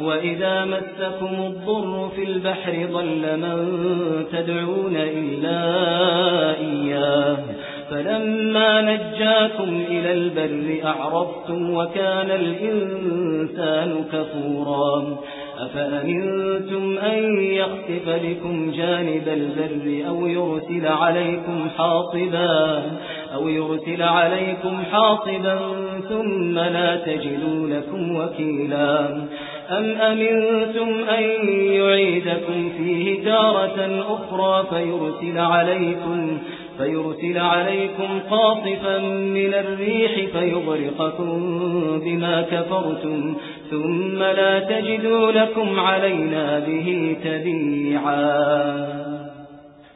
وإذا مسكم الضر في البحر ضل من تدعون إلا إياه. فلما نجاكم إلى البر أعرفتم وكان الإنسان كفورا. أفأمنتم أن يخطف بكم جانب البر أو يرسل عليكم حاطبا أو يرسل عليكم حاطبا ثم لا تجدوا لكم وكيلا. أم أمنتم أن يعيدكم فيه تارة أخرى فيرسل عليكم فيرسل عليكم قاطفا من الريح فيغرقكم بما كفرتم ثم لا تجدوا لكم علينا به تبيعا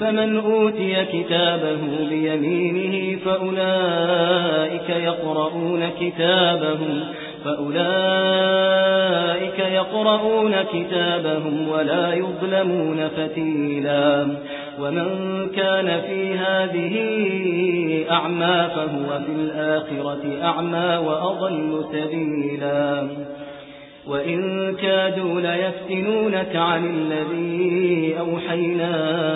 فمن أوتي كتابه بيمينه فأولئك يقرؤون كتابهم فأولئك يقرؤون كتابهم ولا يظلمون فتيلا. ومن كان في هذه أعمى فهو في الآخرة أعمى وأضل سبيلا. وإن كادوا ليفتنونك عن الذي أوحينا